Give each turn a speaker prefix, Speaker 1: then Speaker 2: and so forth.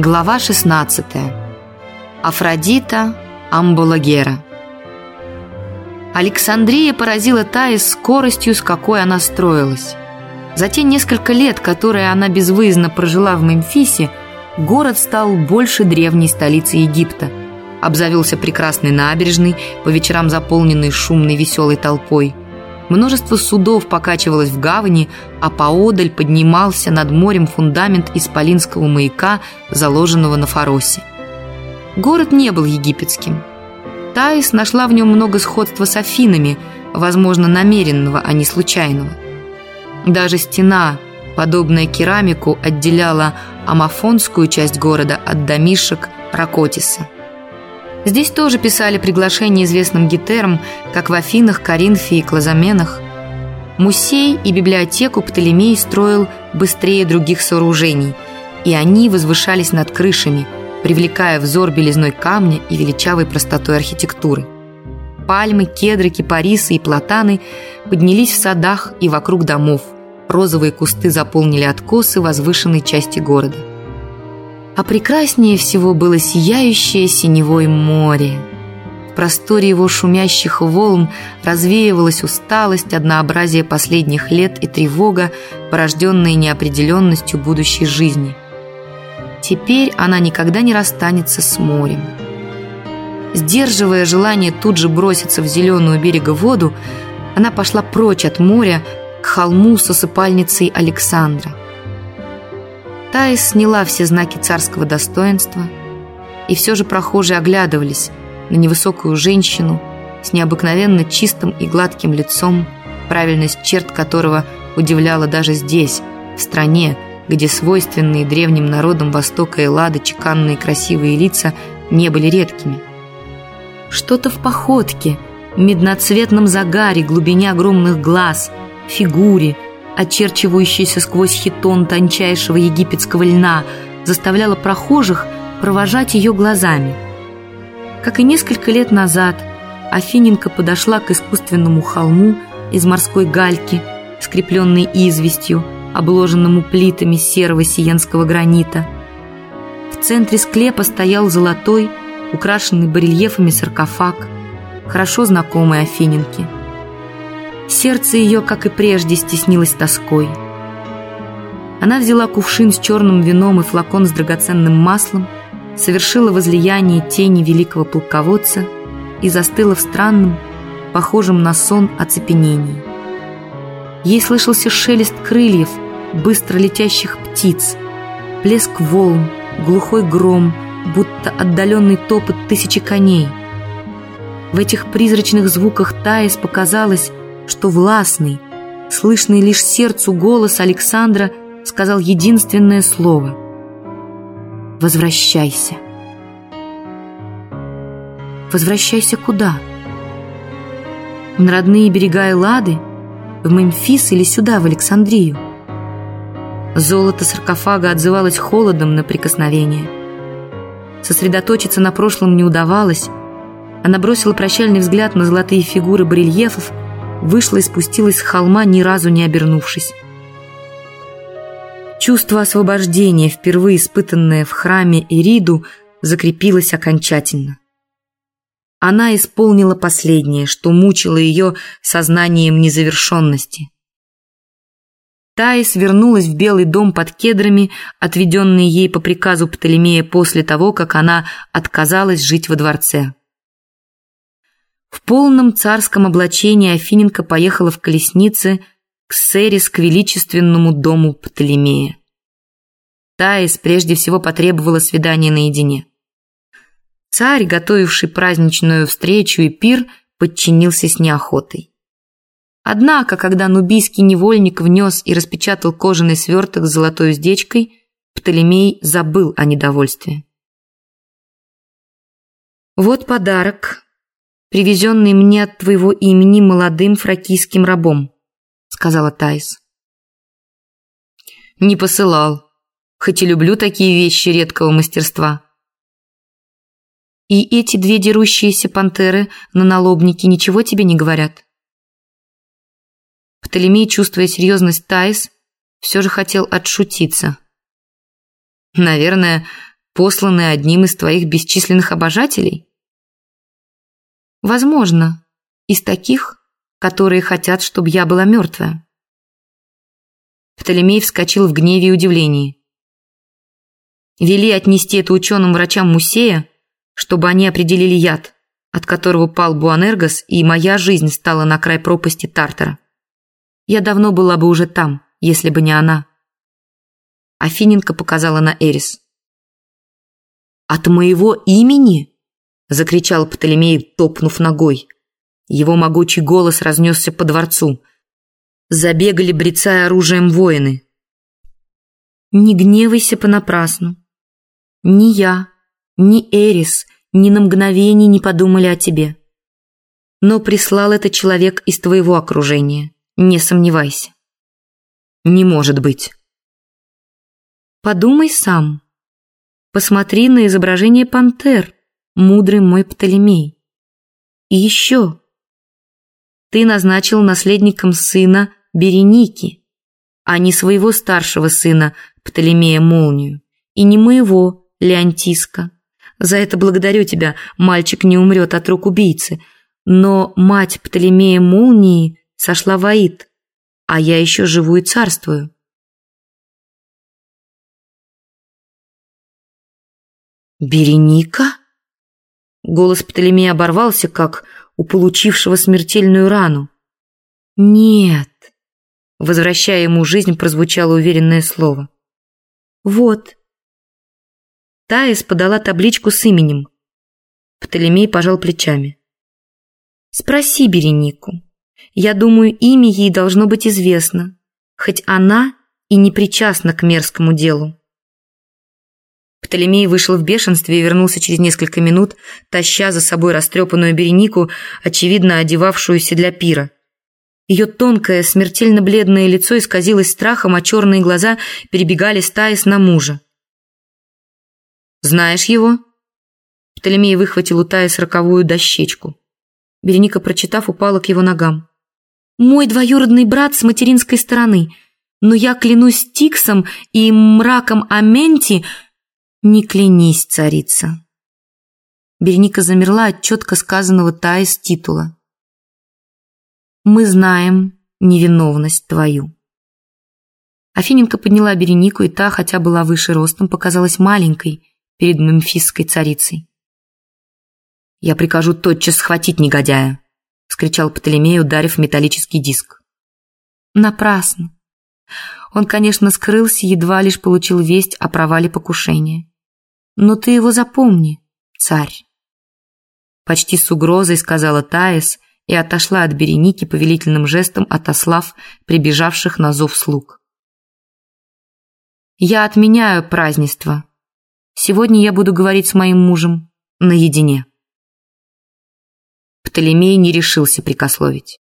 Speaker 1: Глава 16. Афродита Амбулагера. Александрия поразила Таис скоростью, с какой она строилась. За те несколько лет, которые она безвыездно прожила в Мемфисе, город стал больше древней столицы Египта. Обзавелся прекрасной набережной, по вечерам заполненной шумной веселой толпой – Множество судов покачивалось в гавани, а поодаль поднимался над морем фундамент исполинского маяка, заложенного на Фаросе. Город не был египетским. Таис нашла в нем много сходства с Афинами, возможно, намеренного, а не случайного. Даже стена, подобная керамику, отделяла амафонскую часть города от домишек Ракотиса. Здесь тоже писали приглашения известным гетерам, как в Афинах, Коринфе и Клазаменах. Мусей и библиотеку Птолемей строил быстрее других сооружений, и они возвышались над крышами, привлекая взор белизной камня и величавой простотой архитектуры. Пальмы, кедры, кипарисы и платаны поднялись в садах и вокруг домов. Розовые кусты заполнили откосы возвышенной части города а прекраснее всего было сияющее синевой море. В просторе его шумящих волн развеивалась усталость, однообразие последних лет и тревога, порожденная неопределенностью будущей жизни. Теперь она никогда не расстанется с морем. Сдерживая желание тут же броситься в зеленую берега воду, она пошла прочь от моря к холму с осыпальницей Александра. Таис сняла все знаки царского достоинства, и все же прохожие оглядывались на невысокую женщину с необыкновенно чистым и гладким лицом, правильность черт которого удивляла даже здесь, в стране, где свойственные древним народам Востока и Лады чеканные красивые лица не были редкими. Что-то в походке, медноцветном загаре, глубине огромных глаз, фигуре – очерчивающаяся сквозь хитон тончайшего египетского льна, заставляла прохожих провожать ее глазами. Как и несколько лет назад, Афиненко подошла к искусственному холму из морской гальки, скрепленной известью, обложенному плитами серого сиенского гранита. В центре склепа стоял золотой, украшенный барельефами саркофаг, хорошо знакомый Афиненке – Сердце ее, как и прежде, стеснилось тоской. Она взяла кувшин с черным вином и флакон с драгоценным маслом, совершила возлияние тени великого полководца и застыла в странном, похожем на сон оцепенении. Ей слышался шелест крыльев, быстро летящих птиц, плеск волн, глухой гром, будто отдаленный топот тысячи коней. В этих призрачных звуках Таис показалось, что властный, слышный лишь сердцу голос Александра сказал единственное слово «Возвращайся». «Возвращайся куда?» На родные берега Эллады? В Мемфис или сюда, в Александрию? Золото саркофага отзывалось холодом на прикосновение. Сосредоточиться на прошлом не удавалось. Она бросила прощальный взгляд на золотые фигуры барельефов вышла и спустилась с холма, ни разу не обернувшись. Чувство освобождения, впервые испытанное в храме Ириду, закрепилось окончательно. Она исполнила последнее, что мучило ее сознанием незавершенности. Таис вернулась в Белый дом под кедрами, отведенный ей по приказу Птолемея после того, как она отказалась жить во дворце. В полном царском облачении Афиненко поехала в колеснице к Серис к величественному дому Птолемея. Таис прежде всего потребовала свидания наедине. Царь, готовивший праздничную встречу и пир, подчинился с неохотой. Однако, когда нубийский невольник внес и распечатал кожаный сверток с золотой уздечкой, Птолемей забыл о недовольстве. «Вот подарок», привезенный мне от твоего имени молодым фракийским рабом», — сказала Тайс. «Не посылал, хоть и люблю такие вещи редкого мастерства». «И эти две дерущиеся пантеры на налобнике ничего тебе не говорят?» Птолемей, чувствуя серьезность Тайс, все же хотел отшутиться. «Наверное, посланный одним из твоих бесчисленных обожателей? Возможно, из таких, которые хотят, чтобы я была мертвая. Птолемей вскочил в гневе и удивлении. Вели отнести это ученым врачам Мусея, чтобы они определили яд, от которого пал Буанергос, и моя жизнь стала на край пропасти Тартара. Я давно была бы уже там, если бы не она. Афиненко показала на Эрис. «От моего имени?» – закричал Птолемей, топнув ногой. Его могучий голос разнесся по дворцу. Забегали, брецая оружием воины. «Не гневайся понапрасну. Ни я, ни Эрис ни на мгновение не подумали о тебе. Но прислал это человек из твоего окружения, не сомневайся». «Не может быть». «Подумай сам. Посмотри на изображение пантер, мудрый мой Птолемей. И еще, ты назначил наследником сына Береники, а не своего старшего сына Птолемея Молнию, и не моего Леонтиска. За это благодарю тебя, мальчик не умрет от рук убийцы. Но мать Птолемея Молнии сошла в Аид, а я еще живу и царствую. «Береника?» Голос Птолемея оборвался, как у получившего смертельную рану. «Нет», — возвращая ему жизнь, прозвучало уверенное слово. «Вот». Таис подала табличку с именем. Птолемей пожал плечами. «Спроси Беренику. Я думаю, имя ей должно быть известно, хоть она и не причастна к мерзкому делу». Птолемей вышел в бешенстве и вернулся через несколько минут, таща за собой растрепанную Беренику, очевидно одевавшуюся для пира. Ее тонкое, смертельно бледное лицо исказилось страхом, а черные глаза перебегали стаис на мужа. «Знаешь его?» Птолемей выхватил у Таис роковую дощечку. Береника, прочитав, упала к его ногам. «Мой двоюродный брат с материнской стороны, но я клянусь Тиксом и мраком Аменти, «Не клянись, царица!» Береника замерла от четко сказанного Таис титула. «Мы знаем невиновность твою». Афиненко подняла Беренику, и та, хотя была выше ростом, показалась маленькой перед мемфисской царицей. «Я прикажу тотчас схватить негодяя!» — вскричал Птолемей, ударив металлический диск. «Напрасно. Он, конечно, скрылся, едва лишь получил весть о провале покушения. Но ты его запомни, царь. Почти с угрозой сказала Таис и отошла от Береники повелительным жестом, отослав прибежавших на зов слуг. Я отменяю празднество. Сегодня я буду говорить с моим мужем наедине. Птолемей не решился прикословить.